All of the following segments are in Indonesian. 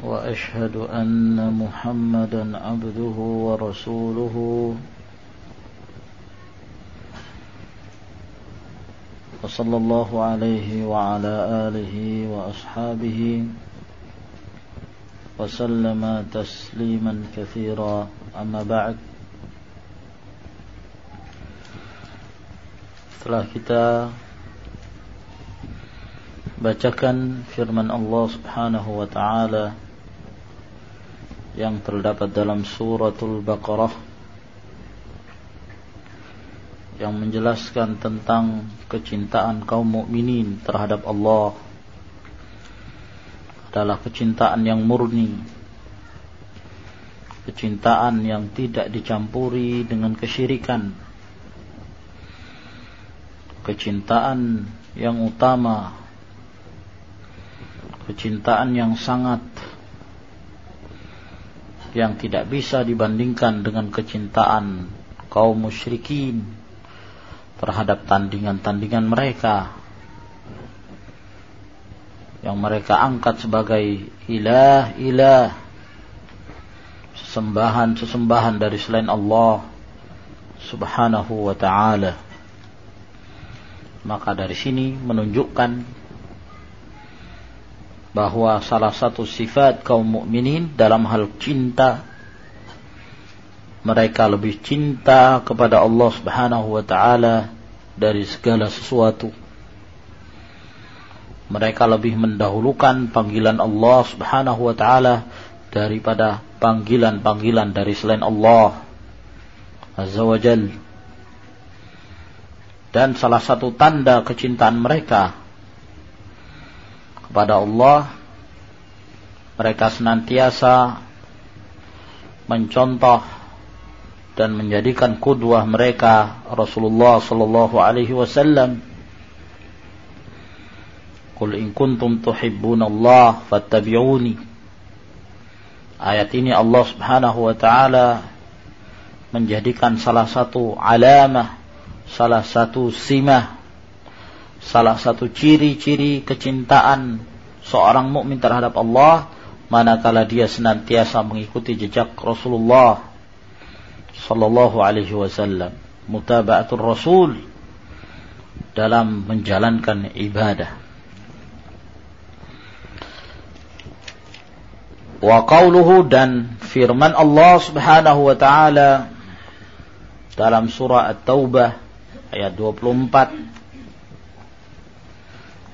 وأشهد أن محمدا عبده ورسوله. وصلى الله عليه وعلى آله وأصحابه وسلم تسليما كثيرا. أما بعد setelah kita bacakan firman Allah Subhanahu wa taala. Yang terdapat dalam suratul Baqarah yang menjelaskan tentang kecintaan kaum mukminin terhadap Allah adalah kecintaan yang murni kecintaan yang tidak dicampuri dengan kesyirikan kecintaan yang utama kecintaan yang sangat yang tidak bisa dibandingkan dengan kecintaan kaum musyrikin terhadap tandingan-tandingan mereka. Yang mereka angkat sebagai ilah-ilah sesembahan-sesembahan dari selain Allah Subhanahu wa taala. Maka dari sini menunjukkan bahwa salah satu sifat kaum mukminin dalam hal cinta mereka lebih cinta kepada Allah Subhanahu wa taala dari segala sesuatu. Mereka lebih mendahulukan panggilan Allah Subhanahu wa taala daripada panggilan-panggilan dari selain Allah Azza wa. Dan salah satu tanda kecintaan mereka kepada Allah mereka senantiasa mencontoh dan menjadikan kudwah mereka Rasulullah sallallahu alaihi wasallam. Qul in kuntum Allah fattabi'uni. Ayat ini Allah Subhanahu wa taala menjadikan salah satu alamah, salah satu simah, salah satu ciri-ciri kecintaan seorang mukmin terhadap Allah manakala dia senantiasa mengikuti jejak Rasulullah sallallahu alaihi wasallam mutaba'atul rasul dalam menjalankan ibadah. Wa qawluhu dan firman Allah Subhanahu wa taala dalam surah At-Taubah ayat 24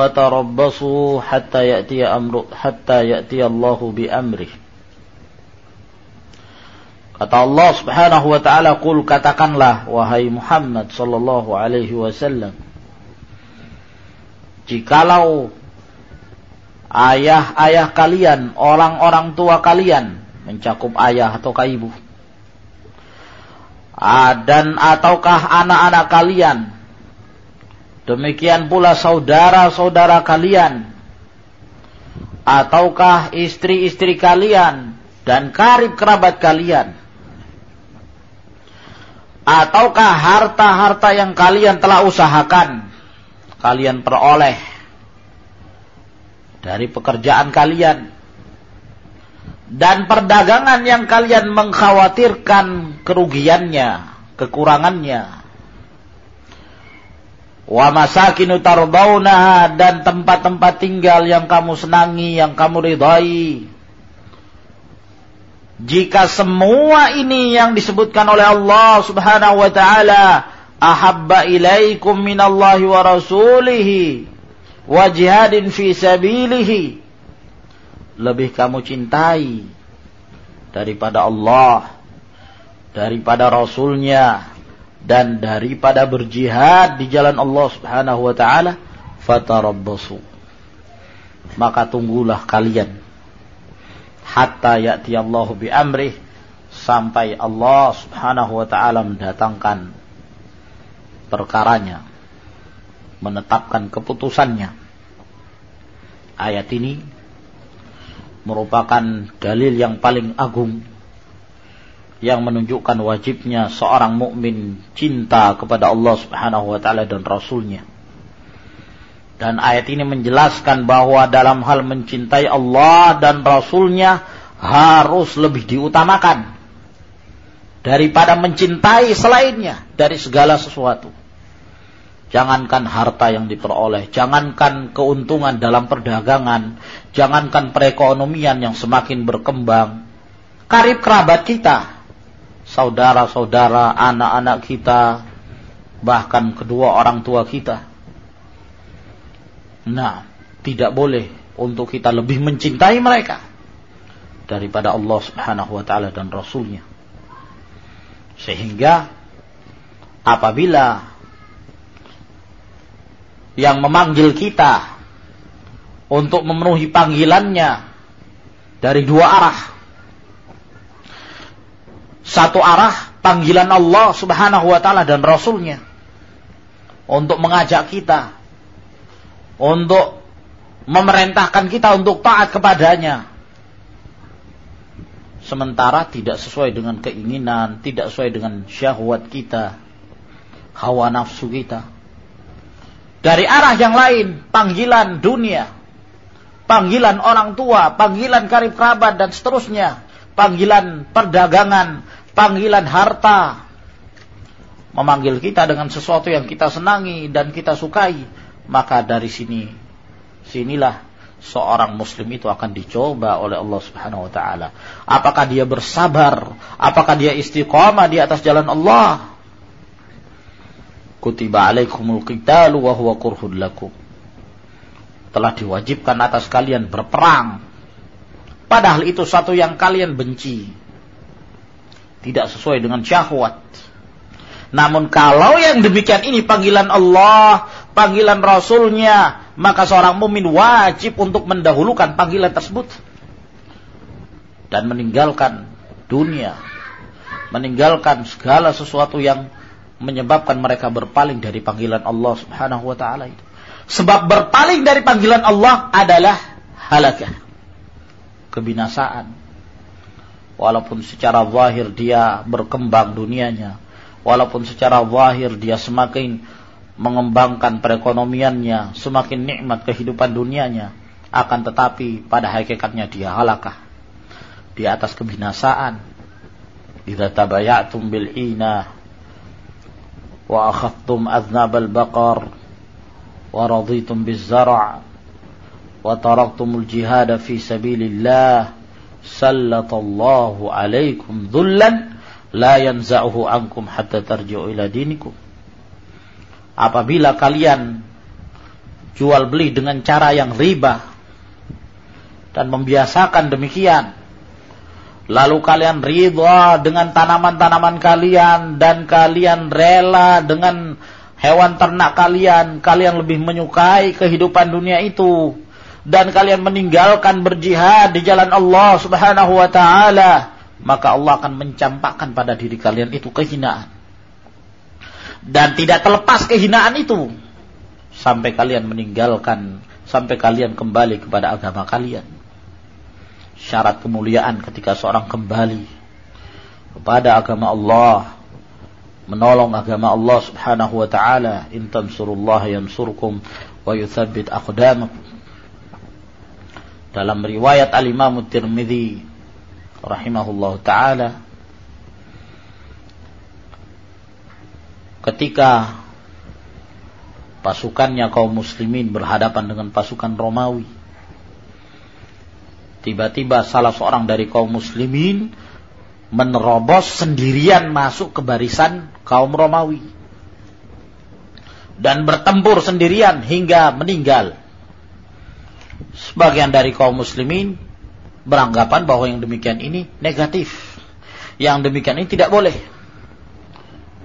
fatarabbasu hatta ya'tiya amru hatta ya'tiya Allahu bi amri. Kata Allah Subhanahu wa taala, "Qul katakanlah wahai Muhammad sallallahu alaihi wasallam, jikalau ayah-ayah kalian, orang-orang tua kalian, mencakup ayah atau ibu, dan ataukah anak-anak kalian demikian pula saudara-saudara kalian. Ataukah istri-istri kalian dan karib kerabat kalian. Ataukah harta-harta yang kalian telah usahakan kalian peroleh dari pekerjaan kalian. Dan perdagangan yang kalian mengkhawatirkan kerugiannya, kekurangannya. Wa masakinu tardaunaha dan tempat-tempat tinggal yang kamu senangi, yang kamu ridai. jika semua ini yang disebutkan oleh Allah Subhanahu wa taala ahabba ilaikum minallahi wa rasulihi wa jihadin fi sabilihi lebih kamu cintai daripada Allah daripada rasulnya dan daripada berjihad di jalan Allah Subhanahu wa taala fatarabbasu. Maka tunggulah kalian. Hatta ya'ti Allahu bi amrih sampai Allah Subhanahu wa taala mendatangkan perkaranya menetapkan keputusannya. Ayat ini merupakan dalil yang paling agung yang menunjukkan wajibnya seorang mukmin cinta kepada Allah Subhanahu wa taala dan rasulnya dan ayat ini menjelaskan bahwa dalam hal mencintai Allah dan Rasulnya harus lebih diutamakan daripada mencintai selainnya dari segala sesuatu. Jangankan harta yang diperoleh, jangankan keuntungan dalam perdagangan, jangankan perekonomian yang semakin berkembang. Karib kerabat kita, saudara-saudara, anak-anak kita, bahkan kedua orang tua kita Nah, tidak boleh untuk kita lebih mencintai mereka daripada Allah Subhanahu wa taala dan rasulnya. Sehingga apabila yang memanggil kita untuk memenuhi panggilannya dari dua arah. Satu arah panggilan Allah Subhanahu wa taala dan rasulnya untuk mengajak kita untuk memerintahkan kita untuk taat kepadanya. Sementara tidak sesuai dengan keinginan, tidak sesuai dengan syahwat kita, hawa nafsu kita. Dari arah yang lain, panggilan dunia, panggilan orang tua, panggilan karib kerabat dan seterusnya, panggilan perdagangan, panggilan harta, memanggil kita dengan sesuatu yang kita senangi dan kita sukai, maka dari sini sinilah seorang muslim itu akan dicoba oleh Allah Subhanahu wa taala. Apakah dia bersabar? Apakah dia istiqamah di atas jalan Allah? Kutiba alaikumul qitalu wa huwa kurhun lakum. Telah diwajibkan atas kalian berperang. Padahal itu satu yang kalian benci. Tidak sesuai dengan syahwat. Namun kalau yang demikian ini panggilan Allah, panggilan Rasulnya, maka seorang mumin wajib untuk mendahulukan panggilan tersebut dan meninggalkan dunia, meninggalkan segala sesuatu yang menyebabkan mereka berpaling dari panggilan Allah Subhanahu wa taala itu. Sebab berpaling dari panggilan Allah adalah halakah, kebinasaan. Walaupun secara zahir dia berkembang dunianya, walaupun secara zahir dia semakin mengembangkan perekonomiannya, semakin nikmat kehidupan dunianya, akan tetapi pada hakikatnya dia halakah di atas kebinasaan. Idza tabayatum bil ina wa akhadtum aznab al baqar wa raditum biz zar' wa taraktumul jihad fi sabilillah sallallahu alaikum dhullan la yanza'uhu ankum hatta tarji'u ila dinikum. Apabila kalian jual beli dengan cara yang riba dan membiasakan demikian, lalu kalian ridha dengan tanaman-tanaman kalian dan kalian rela dengan hewan ternak kalian, kalian lebih menyukai kehidupan dunia itu dan kalian meninggalkan berjihad di jalan Allah Subhanahu wa taala maka Allah akan mencampakkan pada diri kalian itu kehinaan. Dan tidak terlepas kehinaan itu sampai kalian meninggalkan, sampai kalian kembali kepada agama kalian. Syarat kemuliaan ketika seorang kembali kepada agama Allah, menolong agama Allah Subhanahu wa taala, in tansurullah yansurkum wa yuthabbit aqdamakum. Dalam riwayat Al-Imam Tirmidzi rahimahullah taala ketika pasukannya kaum muslimin berhadapan dengan pasukan Romawi Tiba-tiba salah seorang dari kaum muslimin menerobos sendirian masuk ke barisan kaum Romawi. Dan bertempur sendirian hingga meninggal. Sebagian dari kaum muslimin beranggapan bahwa yang demikian ini negatif. Yang demikian ini tidak boleh.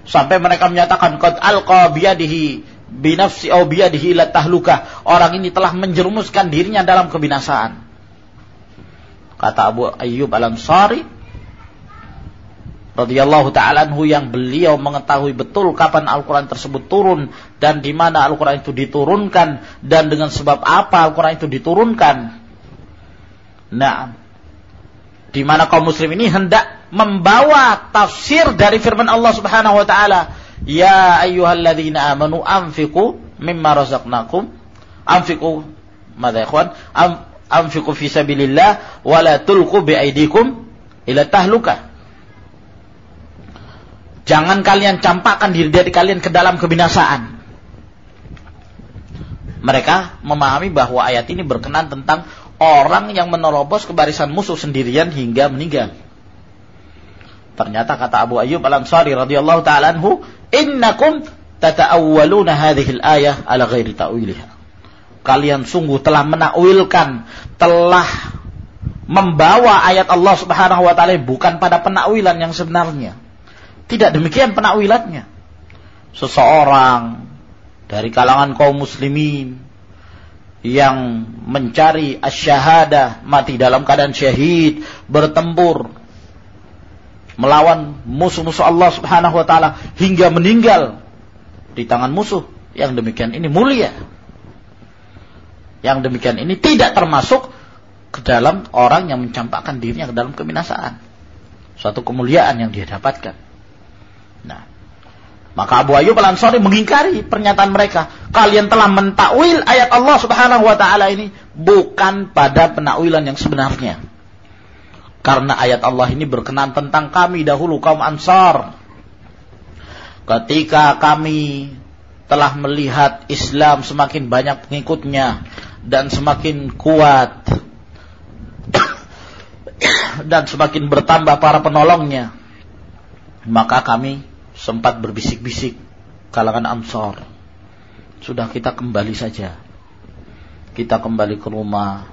Sampai mereka menyatakan qad alqa biyadihi binafsi au biyadihi tahluka. Orang ini telah menjerumuskan dirinya dalam kebinasaan. Kata Abu Ayyub Al-Ansari radhiyallahu taala anhu yang beliau mengetahui betul kapan Al-Qur'an tersebut turun dan di mana Al-Qur'an itu diturunkan dan dengan sebab apa Al-Qur'an itu diturunkan. Nah, di mana kaum muslim ini hendak membawa tafsir dari firman Allah Subhanahu wa taala, "Ya ayyuhalladzina amanu anfiqu mimma razaqnakum." Anfiqu madza ikhwan? Anfiqu fi sabilillah wa la tulqu bi aidikum ila tahlukah. Jangan kalian campakkan diri dari kalian ke dalam kebinasaan. Mereka memahami bahwa ayat ini berkenan tentang orang yang menerobos ke barisan musuh sendirian hingga meninggal. Ternyata kata Abu Ayyub Al-Ansari radhiyallahu taala anhu, "Innakum tata'awwaluna hadhihi al-ayah ala ghairi ta'wiliha." Kalian sungguh telah menakwilkan, telah membawa ayat Allah Subhanahu wa taala bukan pada penakwilan yang sebenarnya. Tidak demikian penakwilannya. Seseorang dari kalangan kaum muslimin yang mencari asyhadah mati dalam keadaan syahid bertempur melawan musuh-musuh Allah Subhanahu wa taala hingga meninggal di tangan musuh yang demikian ini mulia. Yang demikian ini tidak termasuk ke dalam orang yang mencampakkan dirinya ke dalam kebinasaan suatu kemuliaan yang dia dapatkan Nah, maka Abu Ayyub Al-Ansari mengingkari pernyataan mereka. Kalian telah mentakwil ayat Allah Subhanahu wa taala ini bukan pada penakwilan yang sebenarnya. Karena ayat Allah ini berkenan tentang kami dahulu kaum Ansar. Ketika kami telah melihat Islam semakin banyak pengikutnya dan semakin kuat dan semakin bertambah para penolongnya, maka kami sempat berbisik-bisik kalangan Ansor. Sudah kita kembali saja. Kita kembali ke rumah.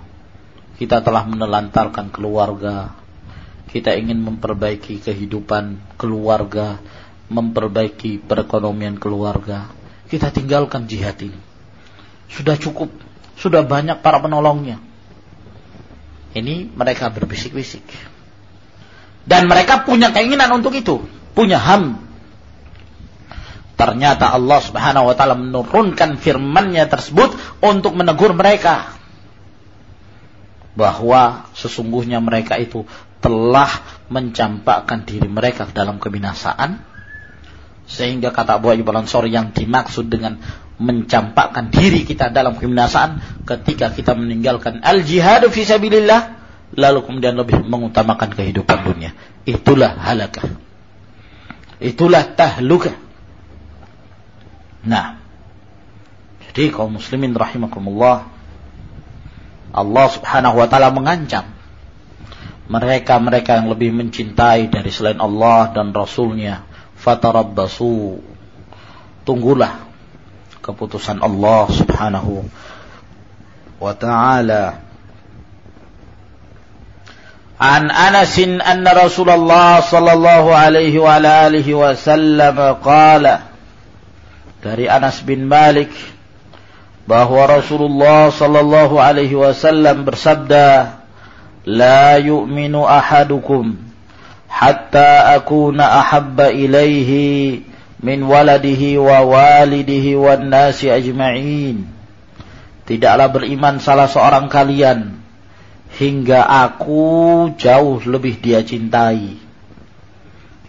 Kita telah menelantarkan keluarga. Kita ingin memperbaiki kehidupan keluarga, memperbaiki perekonomian keluarga. Kita tinggalkan jihad ini. Sudah cukup, sudah banyak para penolongnya. Ini mereka berbisik-bisik. Dan mereka punya keinginan untuk itu, punya ham Ternyata Allah Subhanahu wa taala menurunkan firman-Nya tersebut untuk menegur mereka bahwa sesungguhnya mereka itu telah mencampakkan diri mereka dalam kebinasaan. Sehingga kata Abu Ayyub Al-Ansari yang dimaksud dengan mencampakkan diri kita dalam kebinasaan ketika kita meninggalkan al-jihad fi sabilillah lalu kemudian lebih mengutamakan kehidupan dunia. Itulah halakah. Itulah tahlukah Nah, jadi kaum muslimin rahimakumullah, Allah subhanahu wa ta'ala mengancam mereka-mereka yang lebih mencintai dari selain Allah dan Rasulnya. Fatarabbasu. Tunggulah keputusan Allah subhanahu wa ta'ala. An Anasin anna Rasulullah sallallahu alaihi wa alihi wa sallam qala dari Anas bin Malik bahwa Rasulullah sallallahu alaihi wasallam bersabda la yu'minu ahadukum hatta akuna ahabba ilaihi min waladihi wa walidihi wan nasi ajma'in. Tidaklah beriman salah seorang kalian hingga aku jauh lebih dia cintai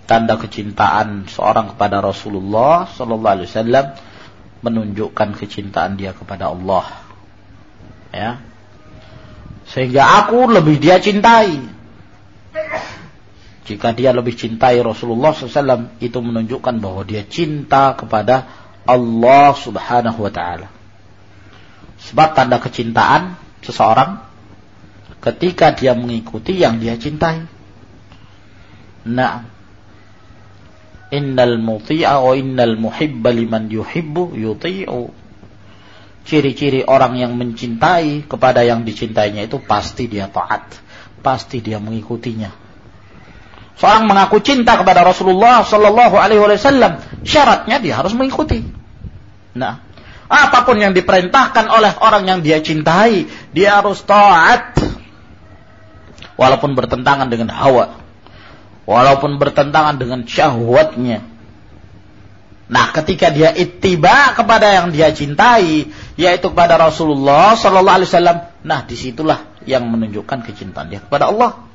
tanda kecintaan seorang kepada Rasulullah sallallahu alaihi wasallam menunjukkan kecintaan dia kepada Allah. Ya. Sehingga aku lebih dia cintai. Jika dia lebih cintai Rasulullah SAW, itu menunjukkan bahwa dia cinta kepada Allah Subhanahu wa Ta'ala. Sebab tanda kecintaan seseorang ketika dia mengikuti yang dia cintai. Nah, innal muti'a wa innal muhibba liman yuhibbu yuti'u. Ciri-ciri orang yang mencintai kepada yang dicintainya itu pasti dia taat, pasti dia mengikutinya. Seorang mengaku cinta kepada Rasulullah Sallallahu Alaihi Wasallam, syaratnya dia harus mengikuti. Nah, apa pun yang diperintahkan oleh orang yang dia cintai, dia harus taat walaupun bertentangan dengan hawa, walaupun bertentangan dengan syahwatnya. Nah, ketika dia ittiba kepada yang dia cintai, yaitu kepada Rasulullah Sallallahu Alaihi Wasallam, nah di situlah yang menunjukkan kecintaan dia kepada Allah.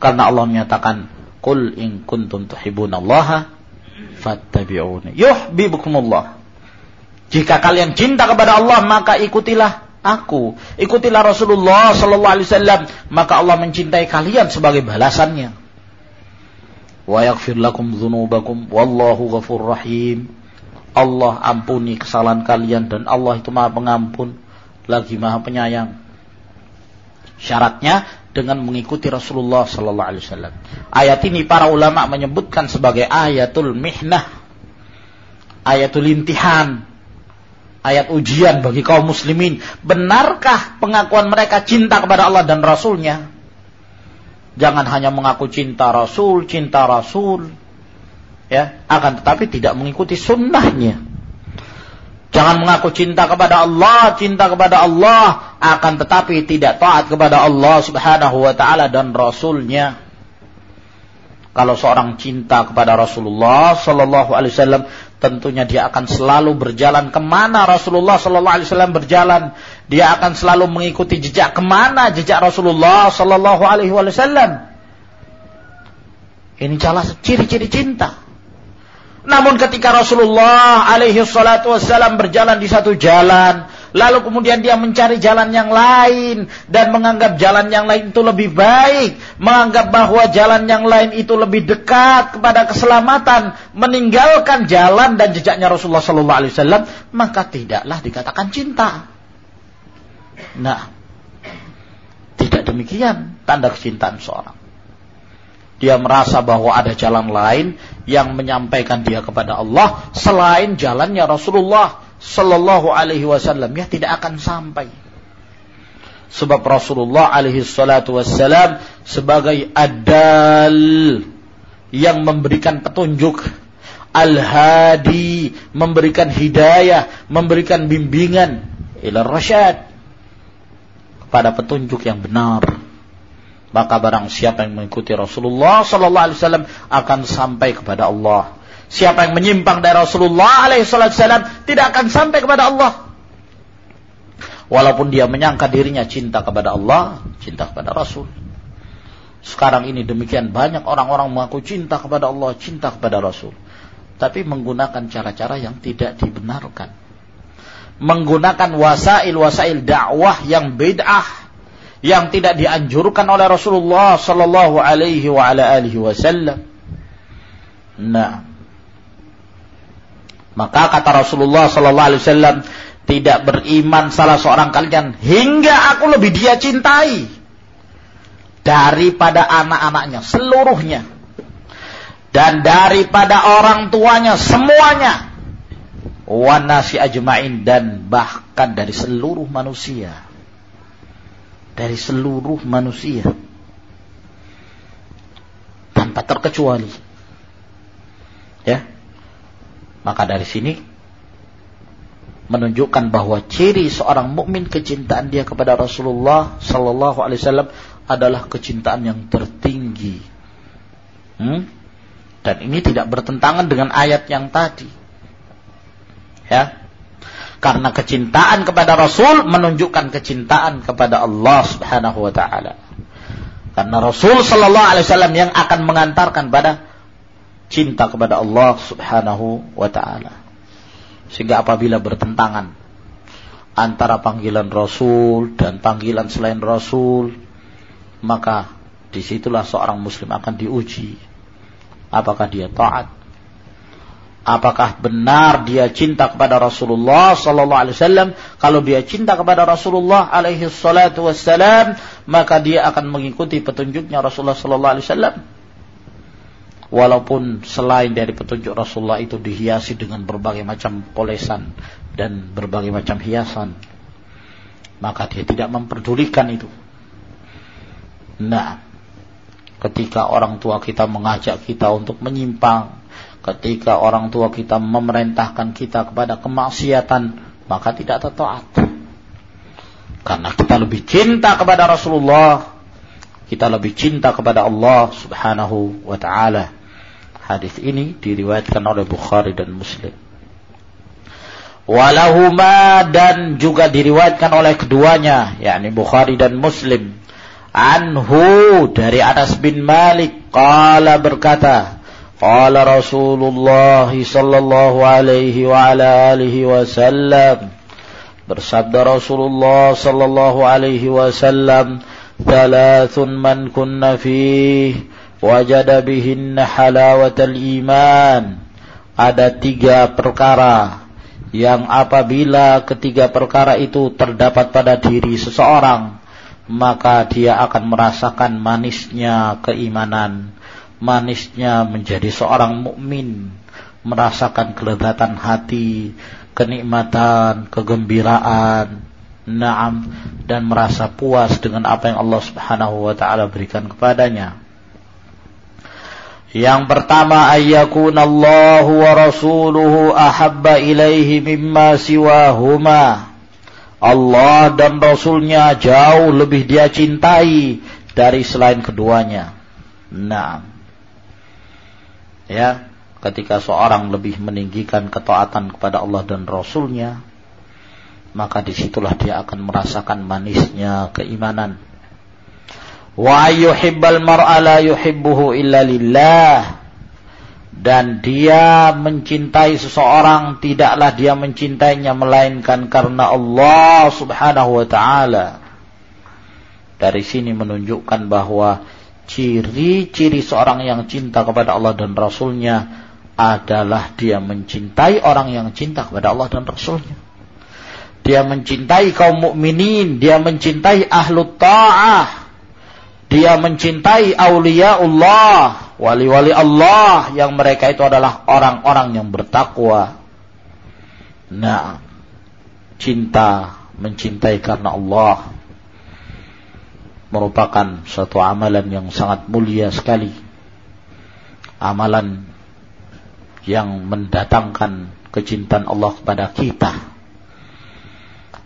Karena Allah menyatakan, "Qul in kuntum tuhibbunallaha fattabi'uni yuhibbukumullah." Jika kalian cinta kepada Allah, maka ikutilah aku, ikutilah Rasulullah sallallahu alaihi wasallam, maka Allah mencintai kalian sebagai balasannya. Yaghfir lakum dzunubakum wallahu ghafur rahim. Allah ampuni kesalahan kalian dan Allah itu Maha Pengampun lagi Maha Penyayang. Syaratnya dengan mengikuti Rasulullah sallallahu alaihi wasallam. Ayat ini para ulama menyebutkan sebagai ayatul mihnah. Ayatul intihan ayat ujian bagi kaum muslimin. Benarkah pengakuan mereka cinta kepada Allah dan Rasulnya? Jangan hanya mengaku cinta Rasul, cinta Rasul. Ya, akan tetapi tidak mengikuti sunnahnya. Jangan mengaku cinta kepada Allah, cinta kepada Allah, akan tetapi tidak taat kepada Allah subhanahu wa ta'ala dan Rasulnya. Kalau seorang cinta kepada Rasulullah Sallallahu Alaihi Wasallam, tentunya dia akan selalu berjalan ke mana Rasulullah Sallallahu Alaihi Wasallam berjalan. Dia akan selalu mengikuti jejak ke mana jejak Rasulullah Sallallahu Alaihi Wasallam. Ini salah ciri-ciri cinta. Namun ketika Rasulullah alaihi wassalam berjalan di satu jalan, lalu kemudian dia mencari jalan yang lain dan menganggap jalan yang lain itu lebih baik, menganggap bahwa jalan yang lain itu lebih dekat kepada keselamatan, meninggalkan jalan dan jejaknya Rasulullah sallallahu alaihi wasallam, maka tidaklah dikatakan cinta. Nah, tidak demikian tanda kecintaan seorang dia merasa bahwa ada jalan lain yang menyampaikan dia kepada Allah selain jalannya Rasulullah Sallallahu Alaihi Wasallam ya tidak akan sampai. Sebab Rasulullah alaihi salatu wassalam sebagai adal yang memberikan petunjuk al-hadi memberikan hidayah memberikan bimbingan ila rasyad kepada petunjuk yang benar maka barang siapa yang mengikuti Rasulullah sallallahu alaihi wasallam akan sampai kepada Allah. Siapa yang menyimpang dari Rasulullah alaihi wasallam tidak akan sampai kepada Allah. Walaupun dia menyangka dirinya cinta kepada Allah, cinta kepada Rasul. Sekarang ini demikian banyak orang-orang mengaku cinta kepada Allah, cinta kepada Rasul. Tapi menggunakan cara-cara yang tidak dibenarkan. Menggunakan wasail-wasail dakwah yang bid'ah yang tidak dianjurkan oleh Rasulullah sallallahu alaihi wa ala alihi wasallam. Nah, maka kata Rasulullah sallallahu alaihi wasallam, tidak beriman salah seorang kalian hingga aku lebih dia cintai daripada anak-anaknya seluruhnya dan daripada orang tuanya semuanya wanasi ajmain dan bahkan dari seluruh manusia dari seluruh manusia tanpa terkecuali. Ya. Maka dari sini menunjukkan bahwa ciri seorang mukmin kecintaan dia kepada Rasulullah sallallahu alaihi wasallam adalah kecintaan yang tertinggi. Hmm? Dan ini tidak bertentangan dengan ayat yang tadi. Ya. Karena kecintaan kepada Rasul menunjukkan kecintaan kepada Allah Subhanahu wa taala. Karena Rasul sallallahu alaihi wasallam yang akan mengantarkan pada cinta kepada Allah Subhanahu wa taala. Sehingga apabila bertentangan antara panggilan Rasul dan panggilan selain Rasul, maka di situlah seorang Muslim akan diuji. Apakah dia taat Apakah benar dia cinta kepada Rasulullah sallallahu alaihi wasallam? Kalau dia cinta kepada Rasulullah alaihi salatu maka dia akan mengikuti petunjuknya Rasulullah sallallahu alaihi wasallam. Walaupun selain dari petunjuk Rasulullah itu dihiasi dengan berbagai macam polesan dan berbagai macam hiasan, maka dia tidak memperdulikan itu. Nah, ketika orang tua kita mengajak kita untuk menyimpang, ketika orang tua kita memerintahkan kita kepada kemaksiatan, maka tidak taat. Karena kita lebih cinta kepada Rasulullah, kita lebih cinta kepada Allah Subhanahu wa taala. Hadis ini diriwayatkan oleh Bukhari dan Muslim. Walahuma dan juga diriwayatkan oleh keduanya, yakni Bukhari dan Muslim. Anhu dari Anas bin Malik qala berkata, qala Rasulullah sallallahu alaihi wa ala alihi wasallam bersabda Rasulullah sallallahu alaihi wasallam, "Tsalatsun man kunna fihi wajada bihinna halawatal iman ada tiga perkara yang apabila ketiga perkara itu terdapat pada diri seseorang maka dia akan merasakan manisnya keimanan manisnya menjadi seorang mukmin, merasakan kelezatan hati, kenikmatan, kegembiraan, naam dan merasa puas dengan apa yang Allah Subhanahu wa taala berikan kepadanya. Yang pertama ayyakun Allah wa rasuluhu ahabba ilaihi mimma siwahuma. Allah dan Rasulnya jauh lebih dia cintai dari selain keduanya. Nah, ya ketika seorang lebih meninggikan ketaatan kepada Allah dan Rasulnya maka di situlah dia akan merasakan manisnya keimanan wa yuhibbal mar'a la yuhibbuhu illa lillah. Dan dia mencintai seseorang tidaklah dia mencintainya melainkan karena Allah Subhanahu wa taala. Dari sini menunjukkan bahwa ciri-ciri seorang yang cinta kepada Allah dan Rasulnya adalah dia mencintai orang yang cinta kepada Allah dan Rasulnya. Dia mencintai kaum mukminin, dia mencintai ahlu ta'ah, dia mencintai aulia Allah, wali-wali Allah yang mereka itu adalah orang-orang yang bertakwa. Nah, cinta mencintai karena Allah merupakan suatu amalan yang sangat mulia sekali. Amalan yang mendatangkan kecintaan Allah kepada kita.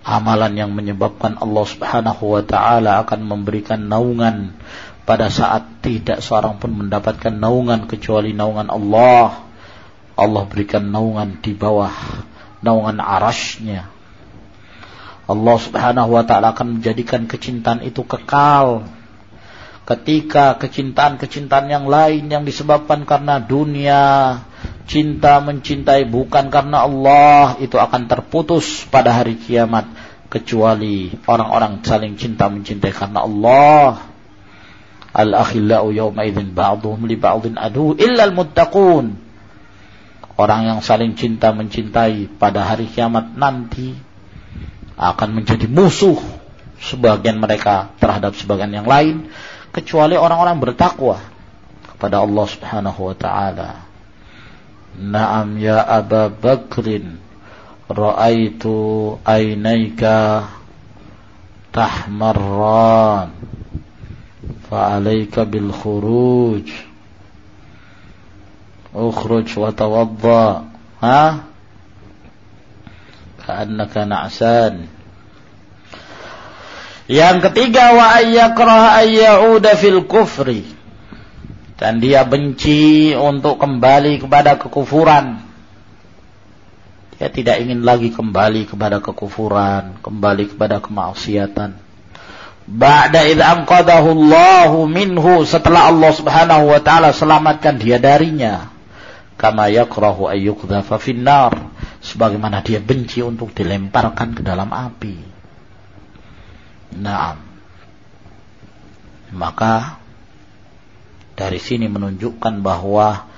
Amalan yang menyebabkan Allah Subhanahu wa taala akan memberikan naungan pada saat tidak seorang pun mendapatkan naungan kecuali naungan Allah. Allah berikan naungan di bawah naungan arasnya Allah Subhanahu wa taala akan menjadikan kecintaan itu kekal. Ketika kecintaan-kecintaan yang lain yang disebabkan karena dunia, cinta mencintai bukan karena Allah itu akan terputus pada hari kiamat kecuali orang-orang saling cinta mencintai karena Allah. Al-akhillau yawma idzin ba'dhum li ba'dhin adu illa al-muttaqun. Orang yang saling cinta mencintai pada hari kiamat nanti akan menjadi musuh sebagian mereka terhadap sebagian yang lain kecuali orang-orang bertakwa kepada Allah Subhanahu wa taala. Naam ya Aba Bakrin. Ra'aitu ainaika tahmarran. Fa'alaika bil khuruj. Ukhruj wa tawadda. Ha? Ka'annaka na'san. Yang ketiga wa ayyakrah ayyauda fil kufri dan dia benci untuk kembali kepada kekufuran. Dia tidak ingin lagi kembali kepada kekufuran kembali kepada kemaksiatan. Ba'da id anqadahu Allahu minhu setelah Allah Subhanahu wa taala selamatkan dia darinya. Kama yakrahu ayyukdhafa finnar sebagaimana dia benci untuk dilemparkan ke dalam api. Nah, maka dari sini menunjukkan bahwa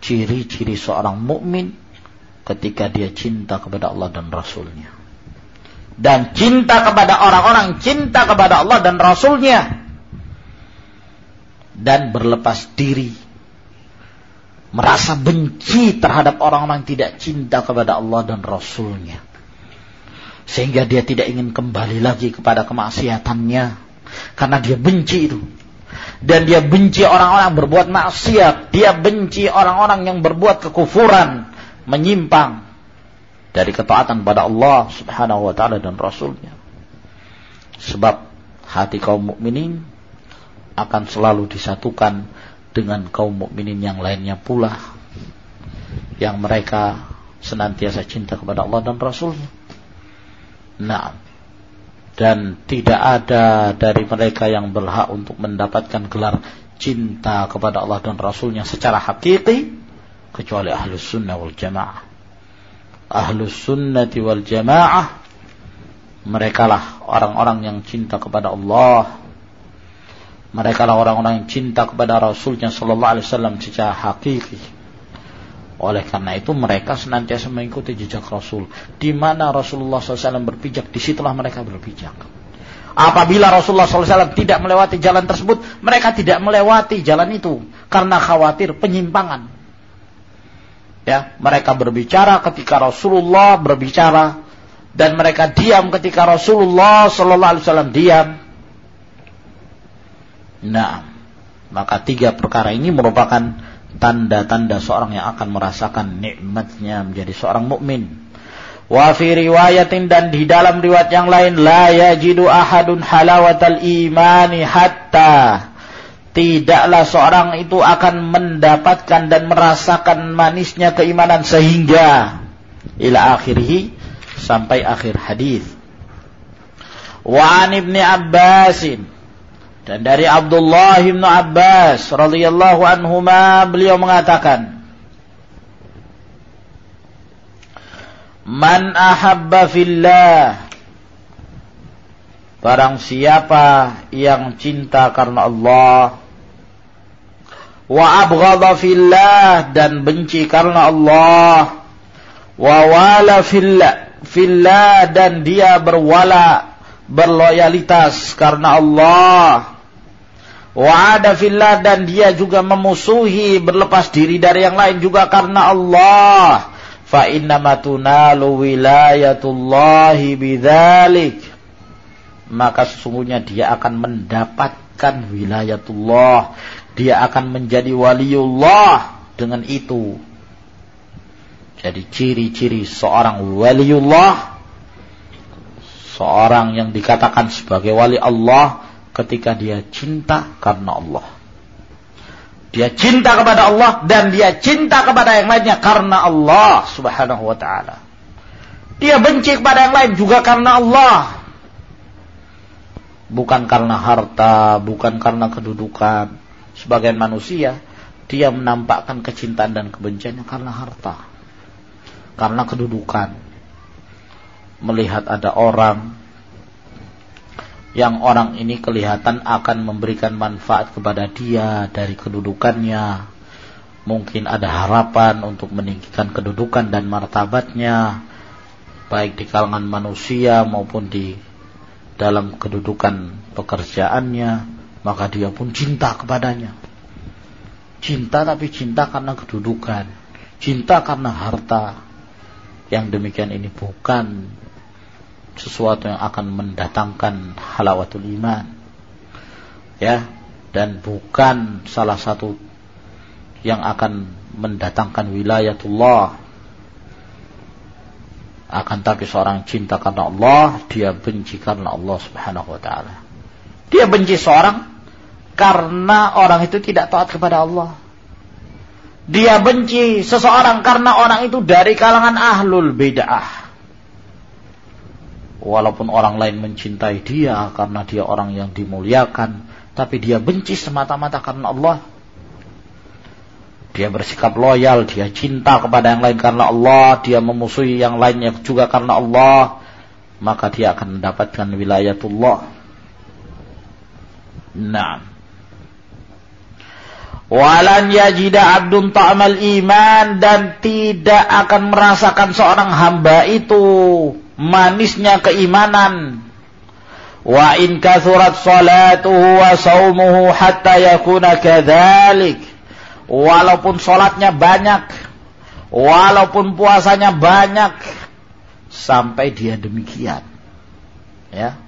ciri-ciri seorang mukmin ketika dia cinta kepada Allah dan Rasulnya. Dan cinta kepada orang-orang, cinta kepada Allah dan Rasulnya. Dan berlepas diri. Merasa benci terhadap orang-orang yang tidak cinta kepada Allah dan Rasulnya. Sehingga dia tidak ingin kembali lagi kepada kemaksiatannya. Karena dia benci itu. Dan dia benci orang-orang berbuat maksiat. Dia benci orang-orang yang berbuat kekufuran menyimpang dari ketaatan pada Allah Subhanahu wa taala dan rasulnya. Sebab hati kaum mukminin akan selalu disatukan dengan kaum mukminin yang lainnya pula yang mereka senantiasa cinta kepada Allah dan Rasulnya. Nah, dan tidak ada dari mereka yang berhak untuk mendapatkan gelar cinta kepada Allah dan Rasulnya secara hakiki kecuali ahlus sunnah wal jamaah. Ahlus sunnati wal jamaah mereka lah orang-orang yang cinta kepada Allah. Mereka lah orang-orang yang cinta kepada Rasulnya Sallallahu Alaihi Wasallam secara hakiki. Oleh karena itu mereka senantiasa mengikuti jejak Rasul. Di mana Rasulullah SAW berpijak, di situlah mereka berpijak. Apabila Rasulullah SAW tidak melewati jalan tersebut, mereka tidak melewati jalan itu karena khawatir penyimpangan. Ya, mereka berbicara ketika Rasulullah berbicara dan mereka diam ketika Rasulullah sallallahu alaihi wasallam diam. Nah, maka tiga perkara ini merupakan tanda-tanda seorang yang akan merasakan nikmatnya menjadi seorang mukmin. Wa fi riwayatin dan di dalam riwayat yang lain la yajidu ahadun halawatal imani hatta tidaklah seorang itu akan mendapatkan dan merasakan manisnya keimanan sehingga ila akhirih sampai akhir hadis. Wa an ibni Abbasin dan dari Abdullah bin Abbas radhiyallahu anhuma beliau mengatakan Man ahabba fillah. Barang siapa yang cinta karena Allah wa abghadha fillah dan benci karena Allah wa wala fillah fillah dan dia berwala berloyalitas karena Allah wa ada fillah dan dia juga memusuhi berlepas diri dari yang lain juga karena Allah. Fa innama wilayatullahi bidzalik. Maka sesungguhnya dia akan mendapatkan wilayatullah. Dia akan menjadi waliullah dengan itu. Jadi ciri-ciri seorang waliullah seorang yang dikatakan sebagai wali Allah ketika dia cinta karena Allah. Dia cinta kepada Allah dan dia cinta kepada yang lainnya karena Allah Subhanahu wa taala. Dia benci kepada yang lain juga karena Allah. Bukan karena harta, bukan karena kedudukan, sebagian manusia dia menampakkan kecintaan dan kebenciannya karena harta, karena kedudukan. Melihat ada orang yang orang ini kelihatan akan memberikan manfaat kepada dia dari kedudukannya. Mungkin ada harapan untuk meninggikan kedudukan dan martabatnya, baik di kalangan manusia maupun di dalam kedudukan pekerjaannya maka dia pun cinta kepadanya. Cinta tapi cinta karena kedudukan, cinta karena harta. Yang demikian ini bukan sesuatu yang akan mendatangkan halawatul iman. Ya, dan bukan salah satu yang akan mendatangkan wilayatullah akan tapi seorang cinta karena Allah dia benci karena Allah subhanahu wa ta'ala dia benci seorang karena orang itu tidak taat kepada Allah. Dia benci seseorang karena orang itu dari kalangan ahlul bid'ah. Walaupun orang lain mencintai dia karena dia orang yang dimuliakan, tapi dia benci semata-mata karena Allah. Dia bersikap loyal, dia cinta kepada yang lain karena Allah, dia memusuhi yang lainnya juga karena Allah, maka dia akan mendapatkan wilayatullah. Nah, Walan yajida abdun ta'amal iman dan tidak akan merasakan seorang hamba itu manisnya keimanan. Wa in kathurat salatuhu wa saumuhu hatta yakuna kadzalik. Walaupun salatnya banyak, walaupun puasanya banyak sampai dia demikian. Ya.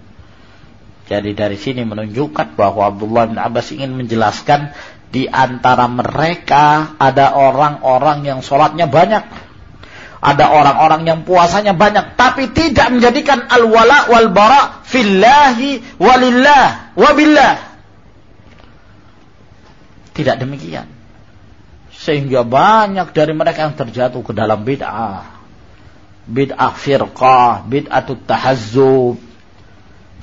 Jadi dari sini menunjukkan bahwa Abdullah bin Abbas ingin menjelaskan di antara mereka ada orang-orang yang sholatnya banyak. Ada orang-orang yang puasanya banyak. Tapi tidak menjadikan al-wala wal-bara fillahi walillah wabillah. Tidak demikian. Sehingga banyak dari mereka yang terjatuh ke dalam bid'ah. Bid'ah firqah, bid'atut tahazzub.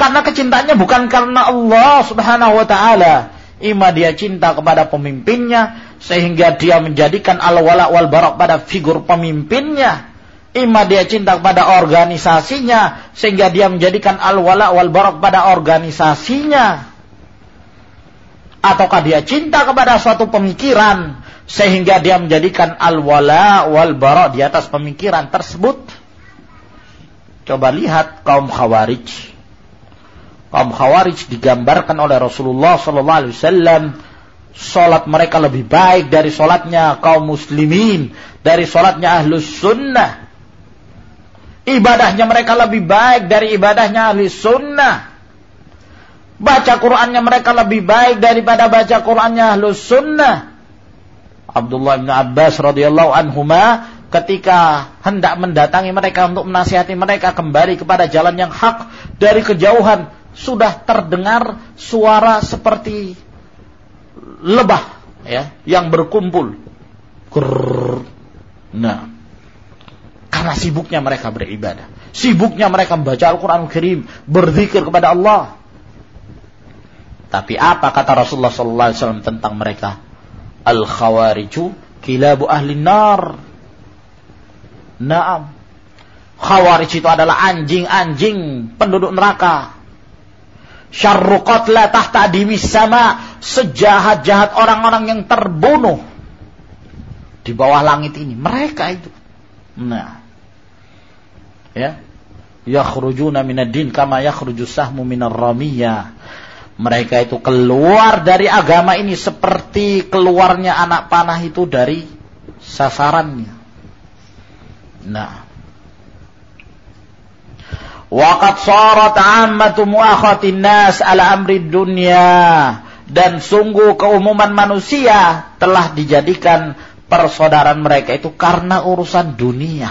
Karena kecintaannya bukan karena Allah subhanahu wa ta'ala Ima dia cinta kepada pemimpinnya sehingga dia menjadikan al-wala wal barak pada figur pemimpinnya. Ima dia cinta kepada organisasinya sehingga dia menjadikan al-wala wal barak pada organisasinya. Ataukah dia cinta kepada suatu pemikiran sehingga dia menjadikan al-wala wal barak di atas pemikiran tersebut. Coba lihat kaum khawarij kaum khawarij digambarkan oleh Rasulullah sallallahu alaihi salat mereka lebih baik dari salatnya kaum muslimin, dari salatnya ahlus sunnah. Ibadahnya mereka lebih baik dari ibadahnya ahli sunnah. Baca Qur'annya mereka lebih baik daripada baca Qur'annya ahlus sunnah. Abdullah bin Abbas radhiyallahu anhuma ketika hendak mendatangi mereka untuk menasihati mereka kembali kepada jalan yang hak dari kejauhan sudah terdengar suara seperti lebah ya yang berkumpul. Grrr. Nah, karena sibuknya mereka beribadah, sibuknya mereka membaca Al-Qur'an Al Karim, berzikir kepada Allah. Tapi apa kata Rasulullah sallallahu alaihi wasallam tentang mereka? Al-khawariju kilabu ahli nar. Naam. Khawarij itu adalah anjing-anjing penduduk neraka syarru tahta dimis sama. Sejahat-jahat orang-orang yang terbunuh. Di bawah langit ini. Mereka itu. Nah. Ya. Yakhrujuna minad din kama yakhruju sahmu minar ramiyah. Mereka itu keluar dari agama ini seperti keluarnya anak panah itu dari sasarannya. Nah Waqad sarat ammatu muakhatin nas ala amri dunia. Dan sungguh keumuman manusia telah dijadikan persaudaraan mereka itu karena urusan dunia.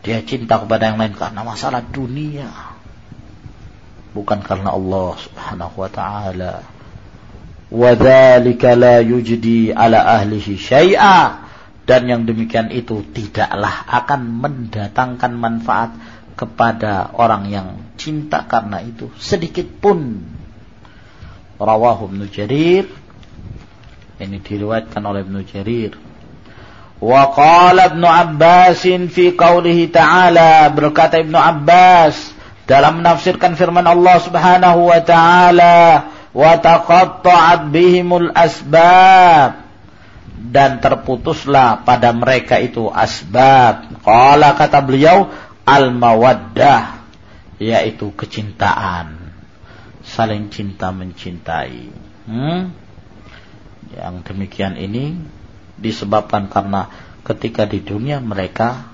Dia cinta kepada yang lain karena masalah dunia. Bukan karena Allah subhanahu wa ta'ala. وَذَلِكَ لَا يُجْدِي عَلَى أَهْلِهِ شَيْئًا Dan yang demikian itu tidaklah akan mendatangkan manfaat kepada orang yang cinta karena itu sedikit pun. Rawahu Ibnu Jarir. Ini diriwayatkan oleh Ibnu Jarir. Wa qala Ibnu Abbas fi qaulihi ta'ala. Berkata Ibnu Abbas dalam menafsirkan firman Allah Subhanahu wa taala wa taqatta'at bihimul asbab. Dan terputuslah pada mereka itu asbab. Qala kata beliau al-mawaddah yaitu kecintaan. Saling cinta mencintai. Hmm? yang demikian ini disebabkan karena ketika di dunia mereka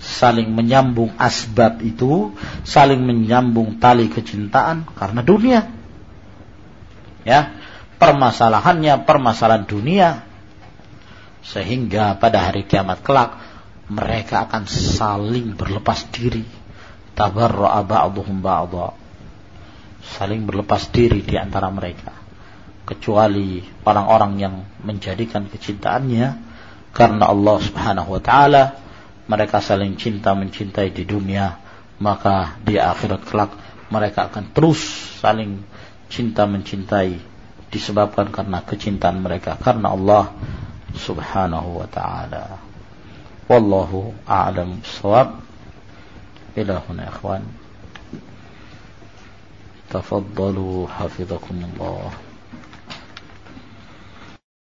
saling menyambung asbab itu saling menyambung tali kecintaan karena dunia. Ya permasalahannya permasalahan dunia. Sehingga pada hari kiamat kelak mereka akan saling berlepas diri. Tabarra'a ba'duhum ba'dha. Saling berlepas diri di antara mereka. Kecuali orang-orang yang menjadikan kecintaannya karena Allah Subhanahu wa taala, mereka saling cinta mencintai di dunia, maka di akhirat kelak mereka akan terus saling cinta mencintai disebabkan karena kecintaan mereka karena Allah Subhanahu wa taala. والله أعلم. بالصواب إلى هنا يا إخوان. تفضلوا حفظكم الله.